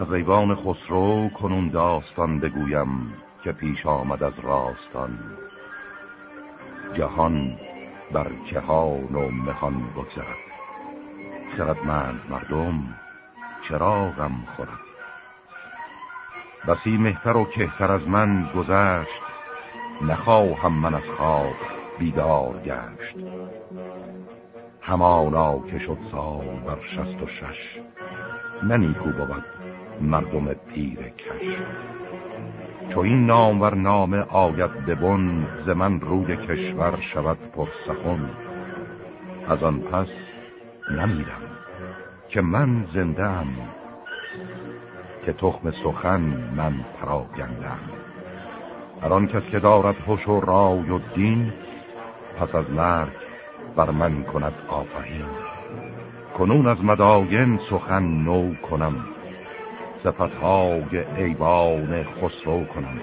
از ایوان خسرو کنون داستان بگویم که پیش آمد از راستان. جهان بر کهان و مهان بگذرد. خردمند مردم چرا غم خورد. بسی مهتر و کهتر از من گذشت نخواهم من از خواب بیدار گشت. همانا که شد سال بر شست و شش ننیکو بود مردم پیر کش چو این نامور نامه آید ببن ز من روی کشور شود پرسخن. از آن پس نمیرم که من زنده که تخم سخن من پراگندم هر آن کس که دارد هوش و رای و دین پس از مرگ بر من کند آفرین. کنون از مداین سخن نو کنم. صفتهای ایوان خسرو کنم.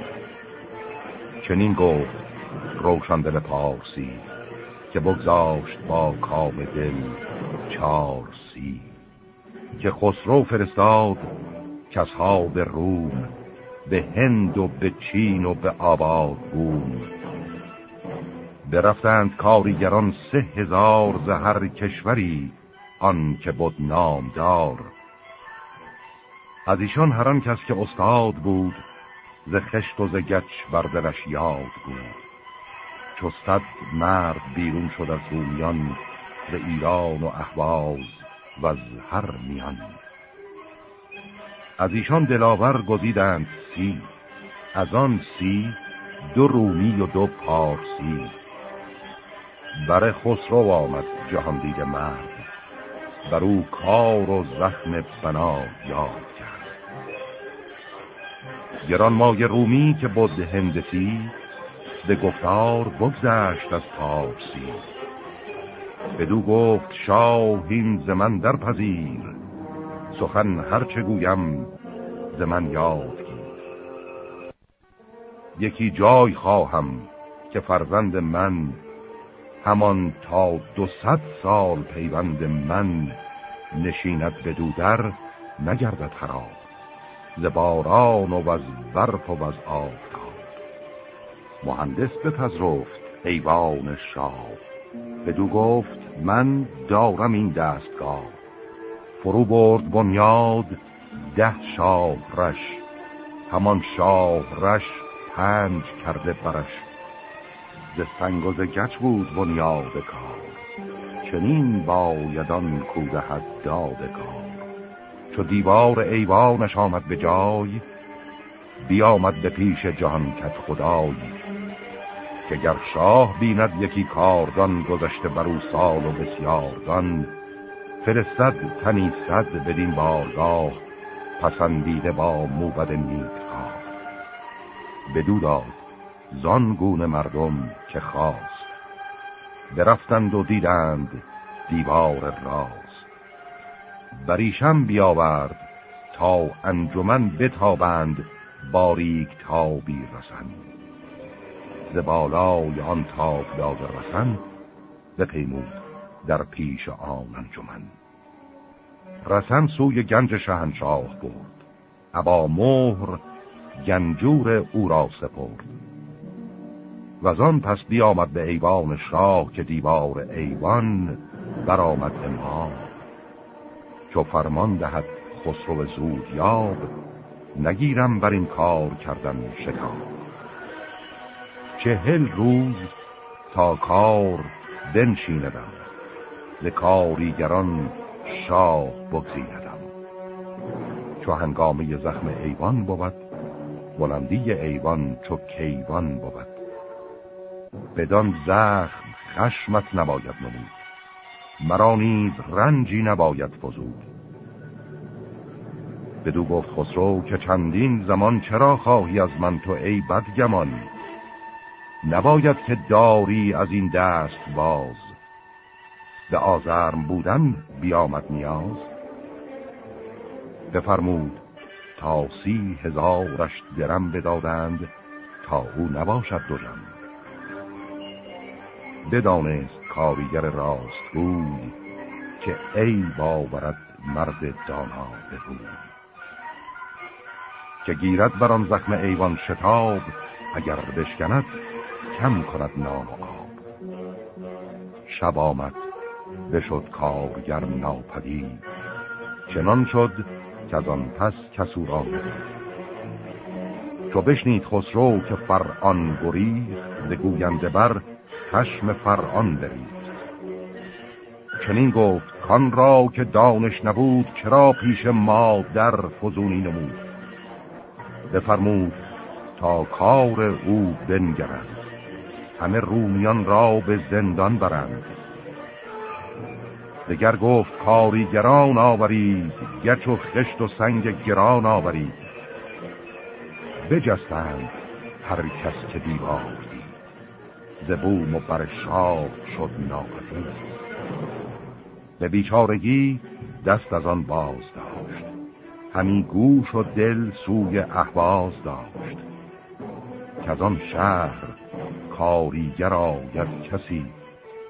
چنین گفت روشن دل پارسی که بگذاشت با کام دل چار سی که خسرو فرستاد کسها به روم به هند و به چین و به آباد بوم. برفتند کاریگران سه هزار زهر کشوری آن که بود نامدار از ایشان هر آن کس که استاد بود ز خشت و ز گچ بر دلش یاد بود. چو صد مرد بیرون شد از رومیان ز ایران و احواز و از هر میان. از ایشان دلاور گزیدند سی از آن سی دو رومی و دو پارسی. بر خسرو آمد جهان دید مرد بر او کار و زخم بنا یاد کرد. گران مای رومی که بود هندسی به گفتار بگذشت از پارسی. بدو گفت شاه این زمن در پذیر سخن هرچه گویم ز من یاد گیر. یکی جای خواهم که فرزند من همان تا دو ست سال پیوند من نشیند بدو در نگردد خراب. ز باران و از برف و از آفتاب. مهندس بپذرفت ایوان شاه. بدو گفت من دارم این دستگاه. فرو برد بنیاد ده شاه رش همان شاه رش پنج کرده برش. ز سنگ و گچ بود بنیاد کار. چنین بایدان کودهد داد کار. چو دیوار ایوانش آمد به جای بیامد به پیش جهان کت خدای که گر شاه بیند یکی کاردان گذشته بر او سال و بسیاردان فرستد تنی صد بدین بارگاه پسندیده با موبد نیکخواه. بدو داد زان گونه مردم که خواست برفتند و دیدند دیوار راست بریشم بیاورد تا انجمن بتابند باریک تابی رسن. ز بالای آن تاب داد رسن در پیش آن انجمن. رسن سوی گنج شهنشاه برد. ابا مهر گنجور او را سپرد. و آن پس بیامد به ایوان شاه که دیوار ایوان برآمد ما چو فرمان دهد خسرو زود یاب نگیرم بر این کار کردن شکار. چهل روز تا کار بنشیندم ز کاریگران شاه بگزیندم چو هنگامه زخم ایوان بود بلندی ایوان چو کیوان بود. بدان زخم خشمت نباید نمود. مرا نیز رنجی نباید فزود. بدو گفت خسرو که چندین زمان چرا خواهی از من تو ای بدگمان؟ نباید که داری از این دست باز. به آزرم بودن بیامد نیاز. بفرمود تا سی هزارش درم بدادند تا او نباشد دوژم بدانست کاریگر راست بود که ای باورد مرد دانا به روی که گیرد بر آن زخم ایوان شتاب اگر بشکند کم کند نان و آب شب آمد بشد کارگر ناپدید چنان شد که از آن پس کسو را چو بشنید خسرو که فرعان گریخت بگوینده بر خشم فرعان برید. چنین گفت کان را که دانش نبود چرا پیش ما در فزونی نمود؟ بفرمود تا کار او بنگرند همه رومیان را به زندان برند. دگر گفت کاری گران آورید گچ و خشت و سنگ گران آورید. بجستند هر کس که دیوار. زبوم و بر شاه شد ناپذیر به بیچارگی دست از آن باز داشت. همی گوش و دل سوی احواز داشت. که از آن شهر کاریگر آید کسی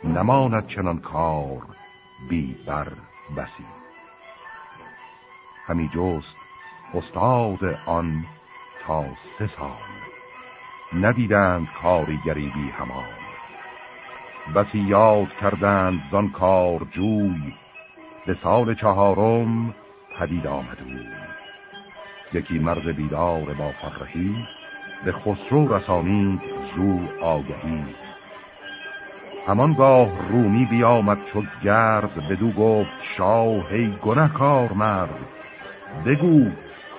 نماند چنان کار بی بر بسی. همی جست استاد آن تا سه سال. ندیدند کاریگری بی همان. بسی یاد کردند زان کار جوی به سال چهارم پدید آمد یکی مرد بیدار با فرهی به خسرو رسانید زو آگهی. همانگاه رومی بیامد چو گرد بدو گفت شاه ای گنه کار مرد بگو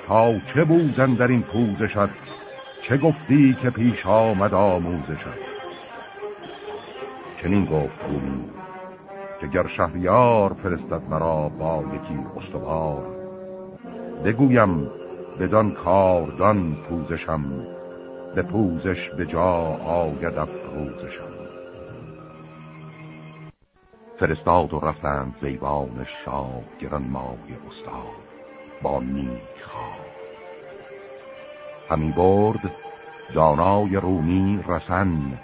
تا چه بوزن در این پوزشت؟ چه گفتی که پیش آمد آموزشت چنین گفت رومی که گر شهریار فرستد مرا با یکی استوار بگویم بدان کاردان پوزشم به پوزش به جا آید افروزشم. فرستاد و رفتند زیبان شاه گران مای استاد با نیک خواه همین برد دانای رومی رسن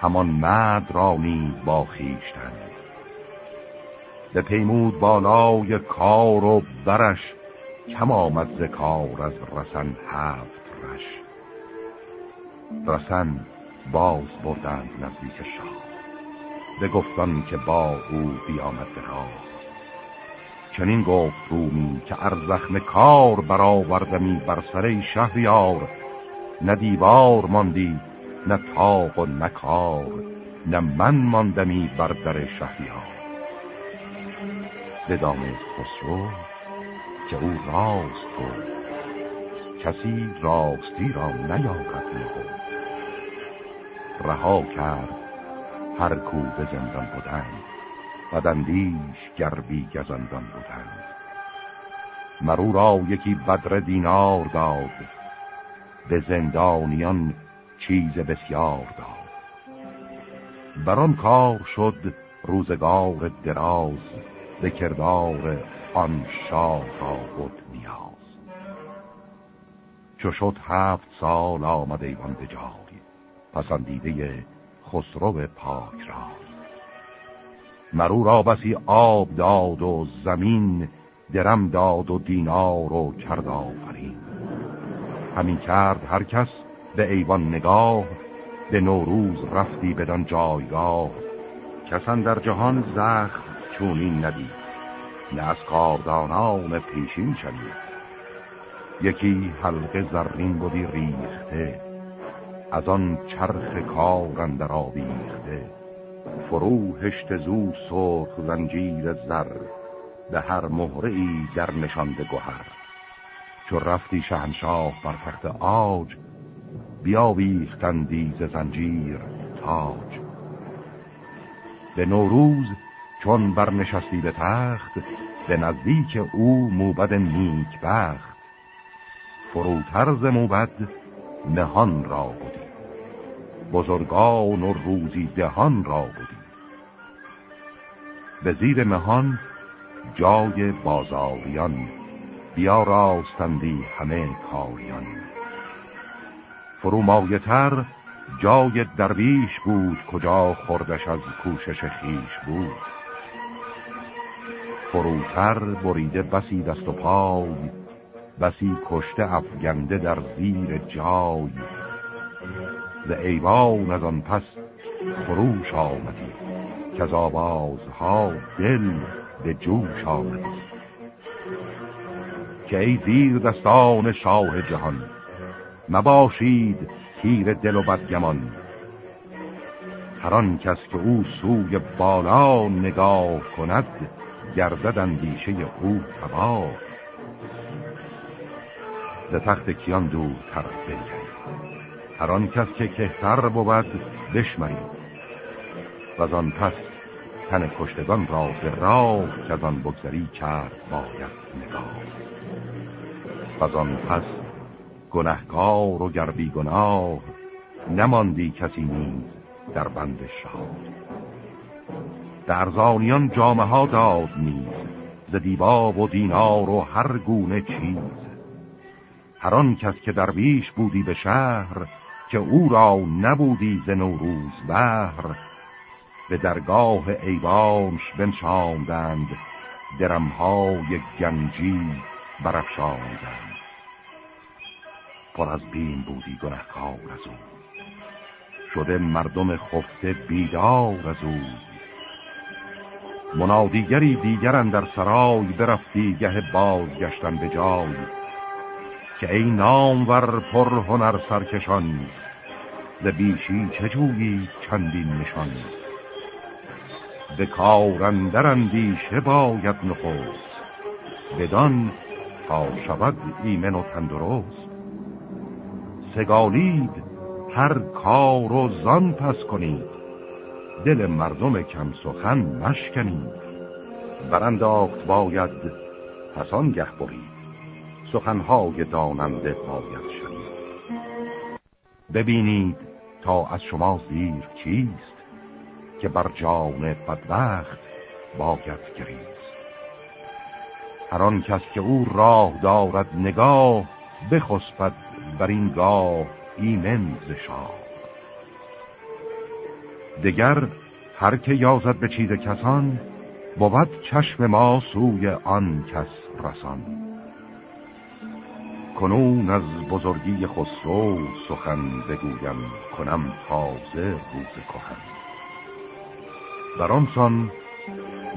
همان مرد را نیز با خیشتن به پیمود بالای کار و برش کم آمد ز کار از رسن هفت رش. رسن باز بردند نزدیک شاه به گفتان که با او بیامد به چنین گفت رومی که ارزخم کار برآوردمی بر سر شهریار. نه دیوار ماندی نه تاق و نه کار نه من ماندمی بر در شهریار. بدانست خسرو که او راست بود کسی راستی را نیاقت نهود رها کرد هر کو به زندان بودند بدندیش گربی گزندان بودند. مرو را یکی بدر دینار داد به زندانیان چیز بسیار داد. بران کار شد روزگار دراز به کردار آن شاه را بود نیاز. چو شد هفت سال آمد ایوان به جای پسندیده خسرو پاک را مرو را بسی آب داد و زمین درم داد و دینار و کرد آفرین. همین کرد هر کس به ایوان نگاه به نوروز رفتی بدان جایگاه. کسان در جهان زخم چونین ندید نه از کاردانان پیشین شنید یکی حلقه زرین بودی ریخته از آن چرخ کار اندر آویخته. فرو هشت زو سرخ زنجیر زر به هر مهره ای در نشانده گوهر چو رفتی شهنشاه بر تخت آج بیاویختندی ز زنجیر تاج. به نوروز چون برنشستی به تخت به نزدیک او موبد نیک بخت فروتر ز موبد نهان را بودی. بزرگان و روزی دهان را بودی به زیر مهان جای بازاریان بیا راستندی همه کاریان. فرومایتر جای درویش بود کجا خوردش از کوشش خیش بود. فروتر بریده بسی دست و پای بسی کشته افگنده در زیر جای. ز ایوان از آن پس خروش آمدی که از آوازها دل به جوش آمدی. که ای زیر دستان شاه جهان مباشید تیر دل و بدگمان. هر آن کس که او سوی بالا نگاه کند گردد اندیشه او تباه. ز تخت کیان دورتر بنگرید هر آن کس که کهتر بود بشمرید و از آن پس تن کشتگان را به راه که از آن بگذری کرد باید نگاه. و از آن پس گنهکار و گربی گناه نماندی کسی نیز در بند شاه. در زانیان جامعه ها داد نیز ز دیبا و دینار و هر گونه چیز. هر آن کس که درویش بودی به شهر که او را نبودی ز نوروز بهر. به درگاه ایوانش بنشاندند درمهای گنجی برفشاندند پر از بین بودی گنهکار از او. شده مردم خفته بیدار از او. منادیگری دیگرن در سرای برفتی گه بازگشتن به جای. که ای نامور پر هنر سرکشان ز بیشی چه جویی چندین نشان؟ به کارندر اندیشه باید نخست بدان تا شود ایمن و تندرست. سگالید هر کار و زان پس کنید دل مردم کم سخن مشکنید. برانداخت باید پسان گه برید. سخنهای داننده باید شنید. ببینید تا از شما زیر چیست که بر جان بدبخت باید گریست. هر آن کس که او راه دارد نگاه بخسبد بر این گاه ایمن ز دگر هر که یازد به چیز کسان بود چشم ما سوی آن کس رسان. کنون از بزرگی خسرو سخن بگویم کنم تازه روز کهن. در آنسان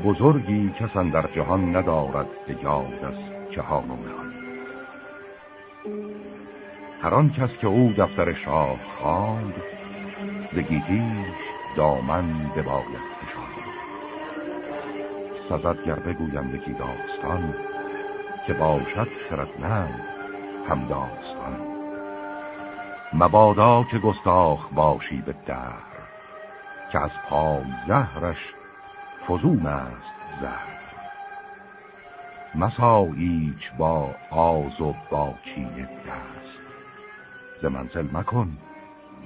بزرگی کسان در جهان ندارد به یاد از جهان و مهان. هر آن کس که او دفتر شاه خواند زگیتیش دامن بباید کشاند سزد گر بگویم یکی داستان که باشد خردمند هم داستان مبادا که گستاخ باشی به در که از پای زهرش فزون است زهر. مسا ایچ با آز و با چینه دست. ز منزل مکن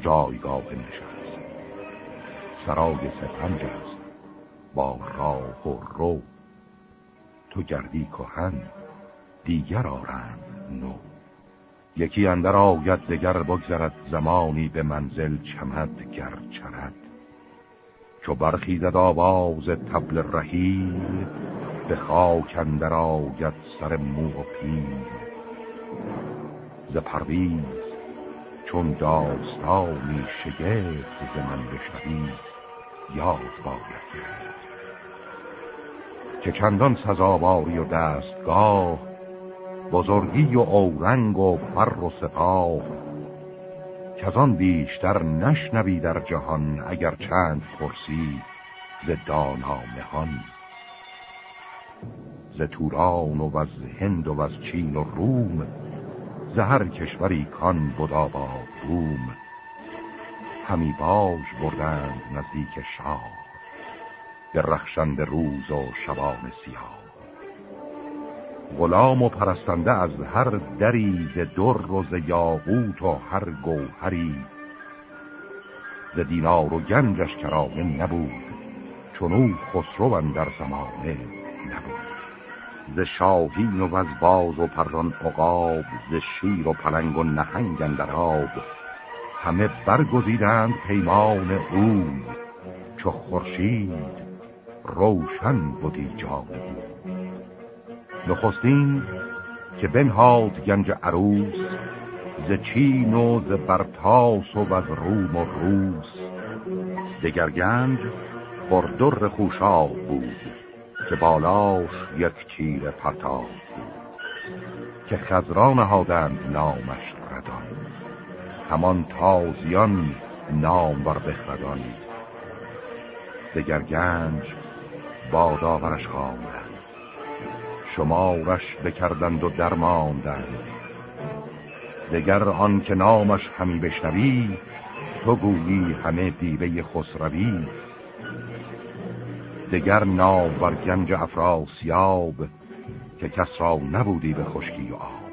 جایگاه نشست. سرای سپنج است با راه و رو. تو گردی کهن دیگر آرند نو. یکی اندر آید دگر بگذرد. زمانی به منزل چمد گر چرد. چو برخیزد آواز تبل رهی به خاک اندر آید سر مو و پیل ز پرویز چون داستانی شگفت ز من بشنوی یاد باید که چندان سزاواری و دستگاه بزرگی و اورنگ و فر و سپاه که آن بیشتر نشنوی در جهان اگر چند پرسی ز دانا مهان ز توران و از هند و از چین و روم ز هر کشوری کان بدا با روم. همی باش بردند نزدیک شاه به رخشند روز و شبان سیاه. غلام و پرستنده از هر دری ز در و ز یاقوت و هر گوهری. ز دینار و گنجش کرامه نبود چونو خسرو در زمانه نبود. ز شاهین و از باز و پران عقاب ز شیر و پلنگ و نهنگ اندر آب همه برگزیدند پیمان او. چو خورشید روشن بودی جان نخستین که بنهاد گنج عروس ز چین و ز برتاس و از روم و روس. دگر گنج بردر خوشاب بود که بالاش یک چیر پرتاب بود که خزران نهادند نامش ردان. همان تازیان نام بر بخردان. دگر گنج باداورش خواندند شمارش بکردند و درماندند. دگر آن که نامش همی بشنوی تو گویی همه دیوه خسروی. دگر ناو بر گنج افراسیاب که کس را نبودی به خشکی و آب.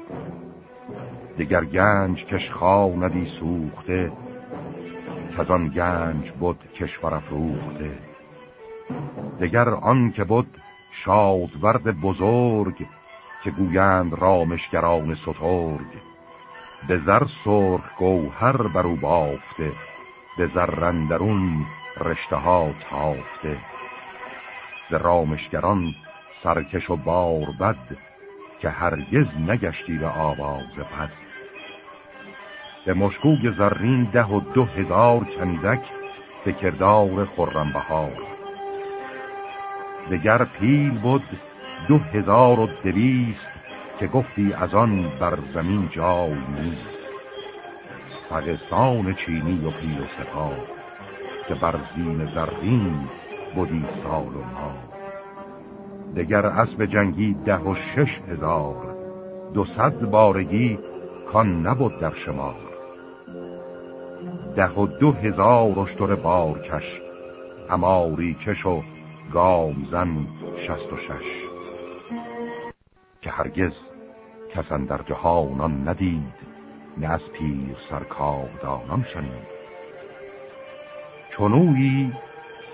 دگر گنج کش ندی سوخته که گنج بود کشور افروخته دگر آن که بود شادورد بزرگ که گویند رامشگران سترگ. به زر سرخ گوهر برو بافته به زرندرون رشته ها تافته. به رامشگران سرکش و بار بد که هرگز نگشتی به آواز پد. به مشکوی زرین ده و دو هزار کنیزک به کردار خرم بهار دگر پیل بود دو هزار و دویست که گفتی از آن بر زمین جای نیست. پاکستان چینی و پیل و سپاه که بر زین زرین بودی سال و ما دگر اسب جنگی ده و شش هزار دو صد بارگی کان نبود در شمار. ده و دو هزار اشتر بارکش اماری کش و گامزن شست و شش که هرگز کسان در جهانان ندید نه از پیر سرکاردانان شنید. چونویی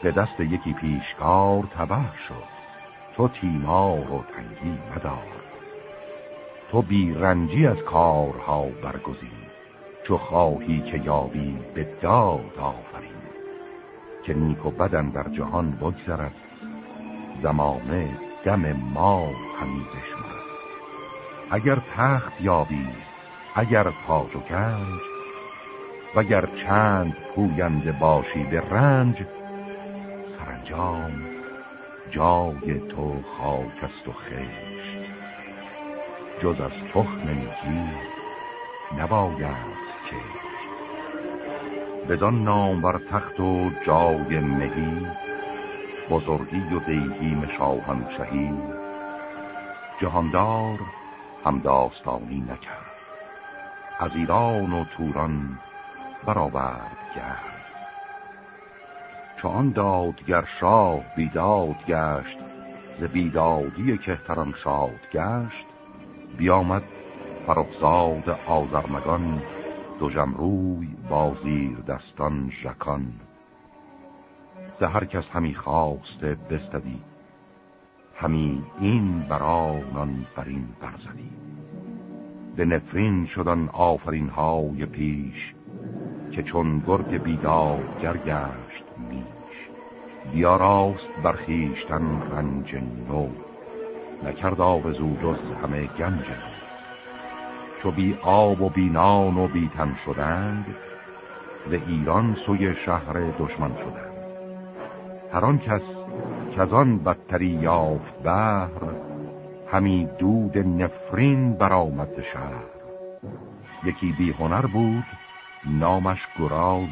به دست یکی پیشکار تبه شد. تو تیمار و تنگی مدار. تو بیرنجی از کارها برگزین. چو خواهی که یابی به داد آفرین. که نیک و بدن در جهان بگذرد. زمانه دم ما همی بشمرد اگر تخت یابی اگر پاج و گنج وگر چند پوینده باشی به رنج سرانجام جای تو خاک است و خشت. جز از تخم نیکی نباید که بدان نام بر تخت و جای مهی بزرگی و دیهیم شهی جهاندار هم داستانی نکرد. از ایران و توران برآورد کرد چون دادگر شاه بیداد گشت ز بیدادی کهتران شاد گشت بیامد فرخزاد آزرمگان دو جمروی بازیر دستان ژکان. ز هر کس همی خواسته بستدی. همی این برانان برین برزدی به نفرین شدن آفرین های پیش که چون گرگ بیداد گرگشت میش. بیا راست برخیشتن رنج نو نکرد آرزو جز همه گنج چو بی آب و بی نان و بی تن شدند ز ایران سوی شهر دشمن شدند. هر آن کس که از آن بدتری یافت بهر همی دود نفرین برآمد شهر. یکی بی هنر بود نامش گراز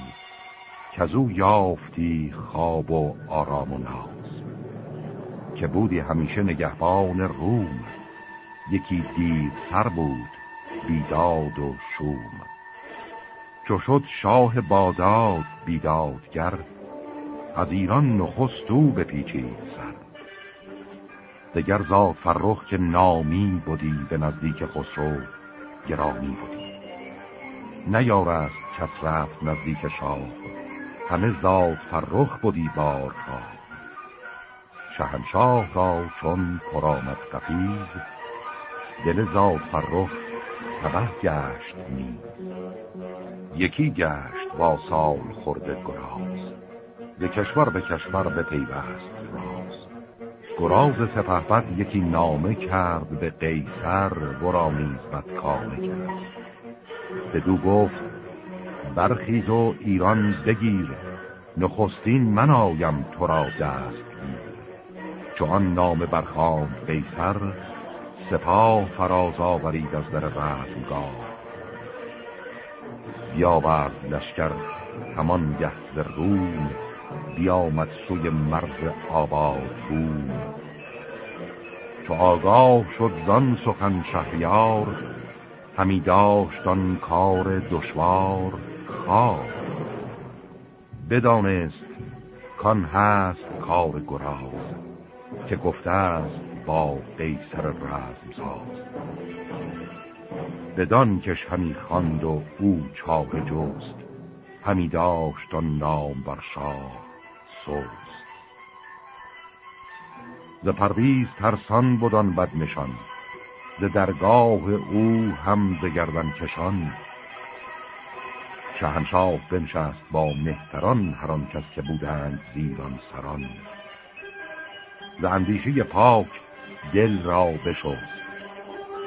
که او یافتی خواب و آرام و ناز. که بودی همیشه نگهبان روم یکی دید سر بود بیداد و شوم. چو شد شاه باداد بیدادگر از ایران نخست او بپیچید سر. دگر زاد فرخ که نامی بودی به نزدیک خسرو گرامی بودی نیارست کس رفت نزدیک شاه همه زاد فرخ بودی بارها شهنشاه را چون پرامد قفیز دل زاد فرخ تبه گشت نیز. یکی گشت با سال خورده گراز. به کشور به کشور به پیوست راز گراز سپهبد یکی نامه کرد به قیصر ورا نیز بدکامه کرد. بدو گفت برخیز و ایران بگیر نخستین من آیم تو را دست چون نام برخام قیصر سپاه فراز آورید از در رزمگاه بیاورد لشکر همان گهز روم بیامد سوی مرز آباد روم چو آگاه شد زان سخن شهریار همی داشت آن کار دشوار خواه بدانست کان هست کار گراز که گفته است با قیصر رزم ساز بدان کش همی خواند و او چاه جست همی داشت آن نام بر شاه. سوست ز پرویز ترسان بدان بد نشان ز درگاه او هم ز گردن کشان. شهنشاه بنشست با مهتران هر کس که بودند زیران سران. ز اندیشه پاک دل را بشست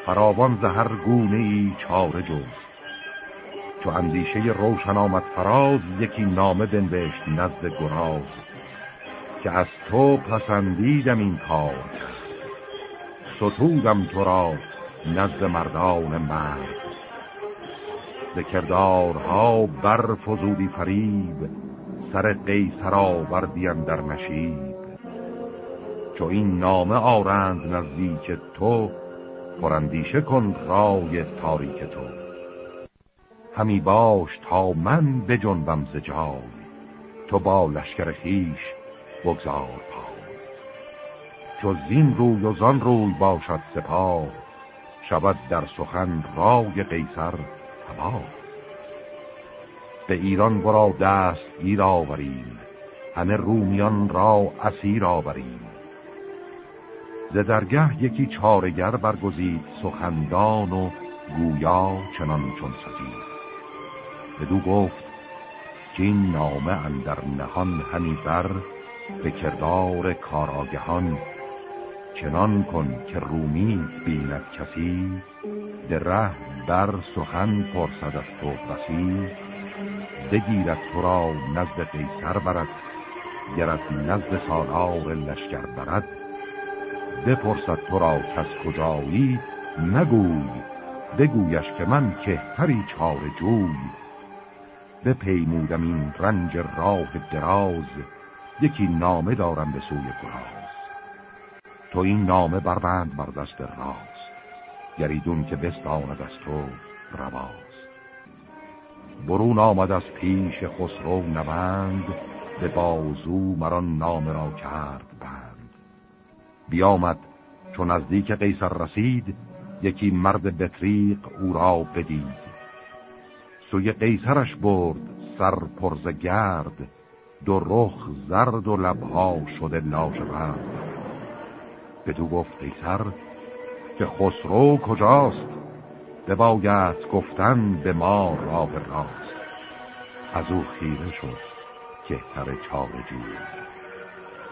فراوان ز هر گونه ای چاره جست. چو اندیشه روشن آمد فراز یکی نامه بنوشت نزد گراز. که از تو پسندیدم این کار. ستودم تو را نزد مردان مرد. به کردارها بر فزودی فریب سر قیصر آوردیم در نشیب. چو این نامه آرند نزدیک تو پرندیشه کن رای تاریک تو. همی باش تا من بجنبم ز جای. تو با لشکر خیش بگذار پا چو زین روی و زان روی باشد سپاه شود در سخن رای قیصر تباه. به ایران برا دست گیر آوریم همه رومیان را اسیر آوریم. ز درگه یکی چارگر برگزید سخندان و گویا چنان چون سزید. بدو گفت که این نامه اندر نهان همی بر به کردار کاراگهان. چنان کن که رومی بیند کسی ره بر سخن پرسد از تو بسی. بگیرد تو را نزد قیصر برد گرد نزد سالار لشکر برد. بپرسد تو را کس کجایی؟ نگوی بگویش که من کهتری چار جوی. بپیمودم این رنج راه دراز یکی نامه دارم به سوی گراز تو این نامه بربند بر دست راست. گریدون که بستاند از تو رواز برون آمد از پیش خسرو نبند به بازو مران نامه را کرد بند. بیامد چون نزدیک قیصر رسید یکی مرد بطریق او را بدید. سوی قیصرش برد سر پرز گرد دو رخ زرد و لبها شده لاجورد بدو گفت قیصر که خسرو کجاست؟ بباید گفتن به ما راه راست. از او خیره شد کهتر چار جوی.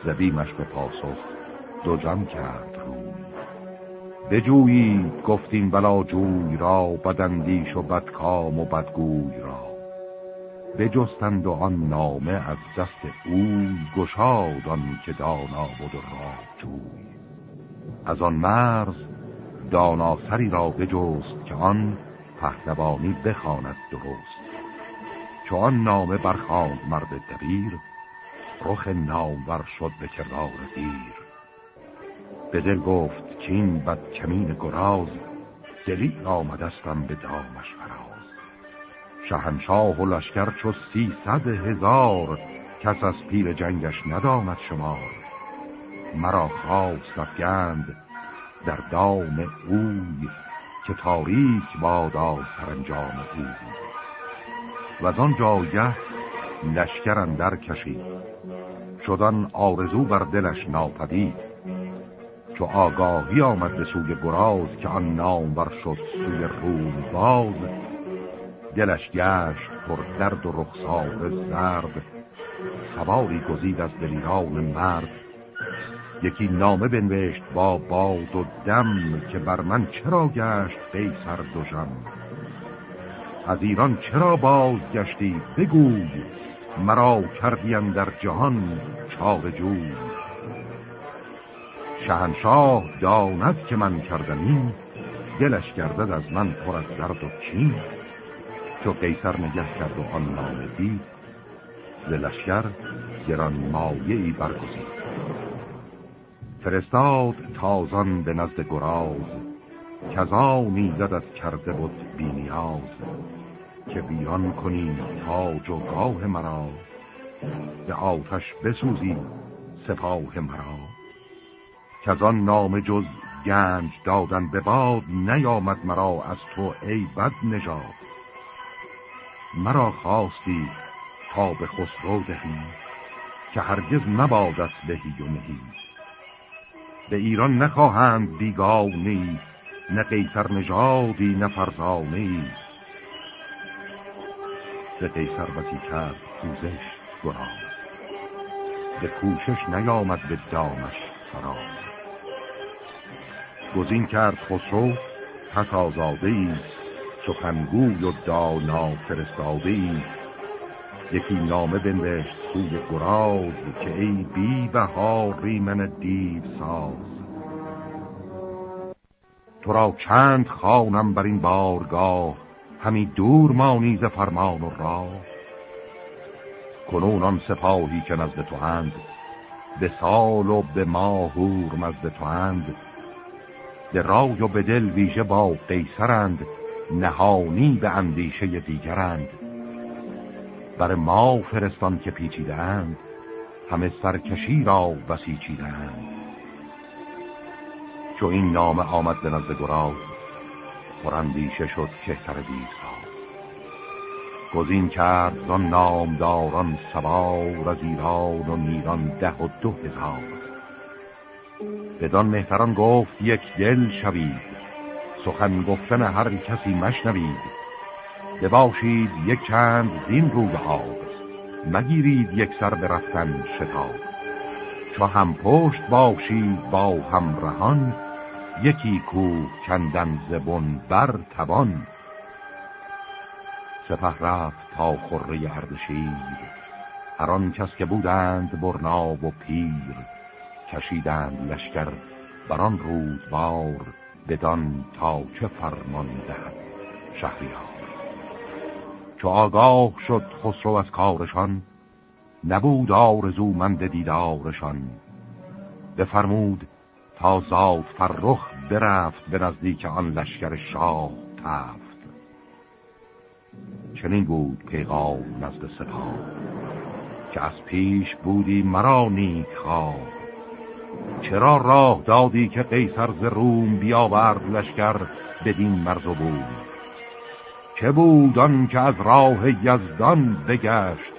زبیمش به پاسخ دو جم کرد رو بجویی گفتیم بلا جوی را بدندیش و بدکام و بدگوی را. بجستند و آن نامه از دست اوی گشاد آن که دانا بود و راه جوی از آن مرز داناسری را بجست که آن پهلوانی بخواند درست. چون آن نامه برخاند مرد دبیر رخ نامور شد به کردار دیر. به دل گفت این بد کمین گراز دلی آمدستم به دامش فراز. شهنشاه و لشکر چو سیصد هزار کس از پیر جنگش ندامد شمار. مرا خواست افگند در دام اوی که تاریک بادا سرانجام اوی و از آن جایه لشکر در کشید. شدن آرزو بر دلش ناپدید. چو آگاهی آمد به سوی گراز که آن نام بر شد سوی روم باز دلش گشت پر درد و رخسار زرد سواری گزید از دلیران مرد. یکی نامه بنوشت با باد و دم که بر من چرا گشت قیصر دوژم از ایران چرا باز گشتی بگوی. مرا کردیم در جهان چار جوی. شهنشاه داند که من کردمی دلش گردد از من پر از درد و کین چو قیصر نگه کرد و آن نامه دید ز گران مایعی برگزید. فرستاد تازان به نزد گراز کزانی زدت کرده بود بینیاز که بیان کنی تاج و گاه مرا به آتش بسوزی سپاه مرا. آن نام جز گنج دادن به باد نیامد مرا از تو ای بد نژاد مرا خواستی تا به خسرو دهی که هرگز نبادت بهی و مهی به ایران نخواهند بیگانی نه قیصر نژادی نه فرزانه به قیصر بسی کرد کوزش گراز به کوشش نیامد به دامش فراز. گزین کرد خسرو پس آزاده ای سخنگوی و دانا فرستاده ای. یکی نامه بنوشت سوی گراز که ای بی بها ریمن دیو ساز. تو را چند خانم بر این بارگاه همی دور مانی ز فرمان و راه. کنون آن سپاهی که نزد تو هند به سال و به ماهور مزد تو هند به رای و به دل ویژه با قیصرند نهانی به اندیشه دیگرند. بر ما فرستان که پیچیدند همه سرکشی را بسیچیدند چو این نامه آمد به نزد گراز پرندیشه شد کهتر دیسا گزین کرد زن نامداران سوار از ایران و میران ده و دو هزار. بدان مهتران گفت یک دل شوید. سخن گفتن هر کسی مشنوید. بباشید یک چند زین روی آب مگیرید یک سر برفتن شتاب. چو هم پشت باشید با همرهان یکی کوه کندن زبون بر توان. سپه رفت تا خره اردشیر هر کس که بودند برناب و پیر کشیدند لشکر بر آن بار بدان تا چه فرمان دهد شهریار. چو آگاه شد خسرو از کارشان نبود آرزومند دیدارشان. بفرمود تا زاد فرخ برفت به نزدیک آن لشکر شاه تفت. چنین بود پیغام نزد سپاه که از پیش بودی مرا نیک خواه چرا راه دادی که قیصر ز روم بیاورد لشکر بدین مرز و بود که بودان که از راه یزدان بگشت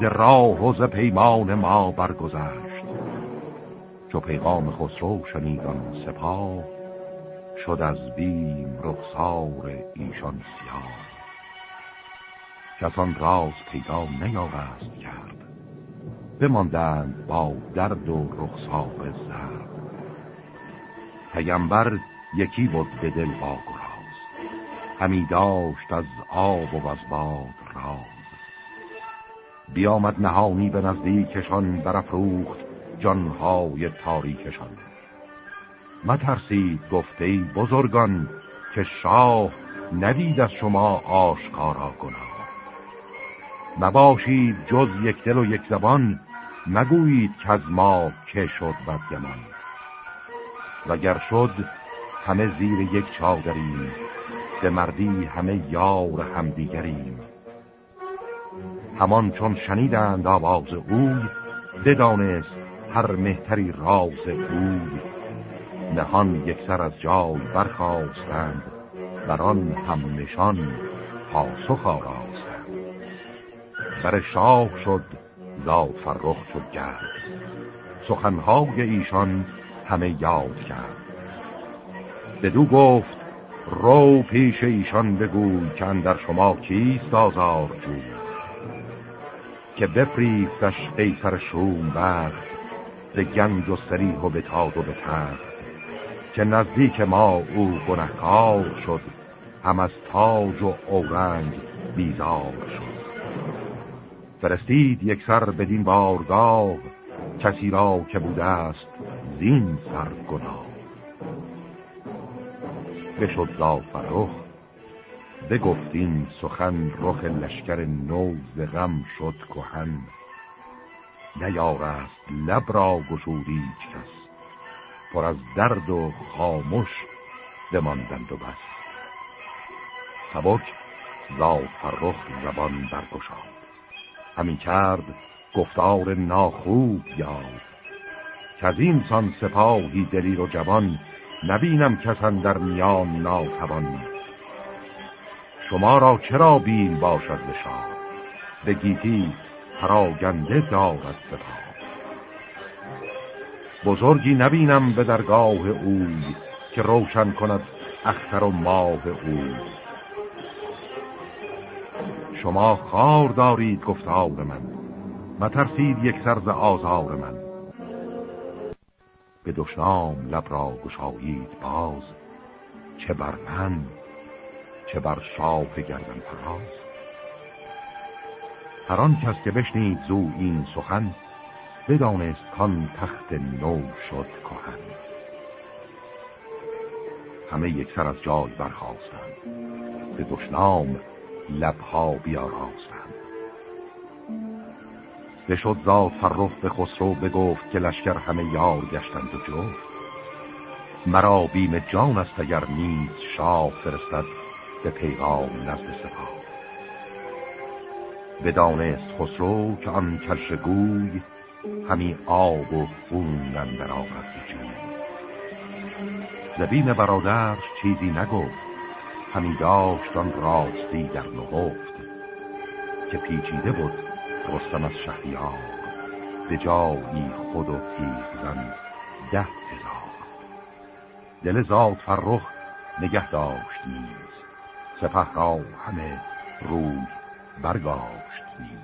ز راه و ز پیمان ما برگذشت؟ چو پیغام خسرو شنیدان سپاه شد از بیم رخسار ایشان سیاه. کسان راز پیدا نیاوست کرد. بماندند با درد و رخسار زرد. پیمبر یکی بود به دل باگرا همی داشت از آب و از باد راز بیامد نهانی به نزدیکشان برافروخت جانهای تاریکشان. مترسید گفته بزرگان که شاه ندید از شما آشکارا گناه. مباشید جز یک دل و یک زبان مگویید که از ما که شد بدگمان وگر شد همه زیر یک چادریم به مردی همه یار همدیگریم همان چون شنیدند آواز اوی بدانست هر مهتری راز اوی. نهان یک سر از جای برخواستند بر آن هم نشان پاسخ آراستند بر شاه شد زاد فرخ شد گرد. سخنهای ایشان همه یاد کرد. بدو گفت رو پیش ایشان بگوی که در شما کیست آزار جوی. که بفریفتش قیصر شوم بخت به گنج و سریح و به و به تخت که نزدیک ما او گنهکار شد هم از تاج و اورنگ بیزار شد. فرستید یک سر بدین بارگاه کسی را که بوده است زین سر گناه بشد زافرخ بگفتین سخن رخ لشکر نو غم شد کهن. نیارست لب را گشودی کس پر از درد و خاموش بماندند و بس. سبک زافرخ زبان برگشاد. همین کرد گفتار ناخوب یاد که از این سان سپاهی دلیر و جوان نبینم کسان در میان ناتوان. شما را چرا بین باشد بشار به گیتی پراگنده دارد سپاه. بزرگی نبینم به درگاه اوی که روشن کند اختر و ماه اوی. شما خار دارید گفتار من. مترسید یک سرز آزار من. به دشنام لب را گشایید باز. چه بر من چه بر شاف گردن فراز. هر آن کس که بشنید زو این سخن بدانست کان تخت نو شد کهن. همه یک سر از جای برخواستند به دشنام لبها بیاراستند. بشد زاد فرخ به خسرو بگفت که لشکر همه یار گشتند و جفت. مرا بیم جان است اگر نیز شاه فرستد به پیغام نزد سپاه. بدانست خسرو که آن گوی همی آب و خون اندر جوی. زبین برادرش چیزی نگفت. همی داشت آن راستی در نهفت که پیچیده بود رستم از شهریار به جایی خود و تیغ ده هزار. دل زاد فرخ نگه داشت نیز سپه را همه روی برگاشت نیز.